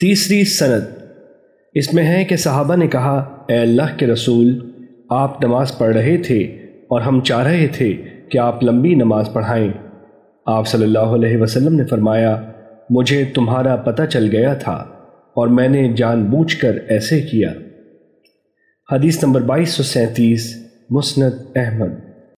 تیسری سند۔ اس میں ہے کہ صحابہ نے کہا، اے اللہ کے رسول، آپ نماز پڑھ رہے تھے اور ہم چاہ رہے تھے کہ آپ لمبی نماز پڑھائیں۔ آپ صلی اللہ علیہ وسلم نے فرمایا، مجھے تمہارا پتہ چل گیا تھا اور میں نے جان بوجھ کر ایسے کیا۔ حدیث نمبر بائیس سو سینتیس، مسند احمد۔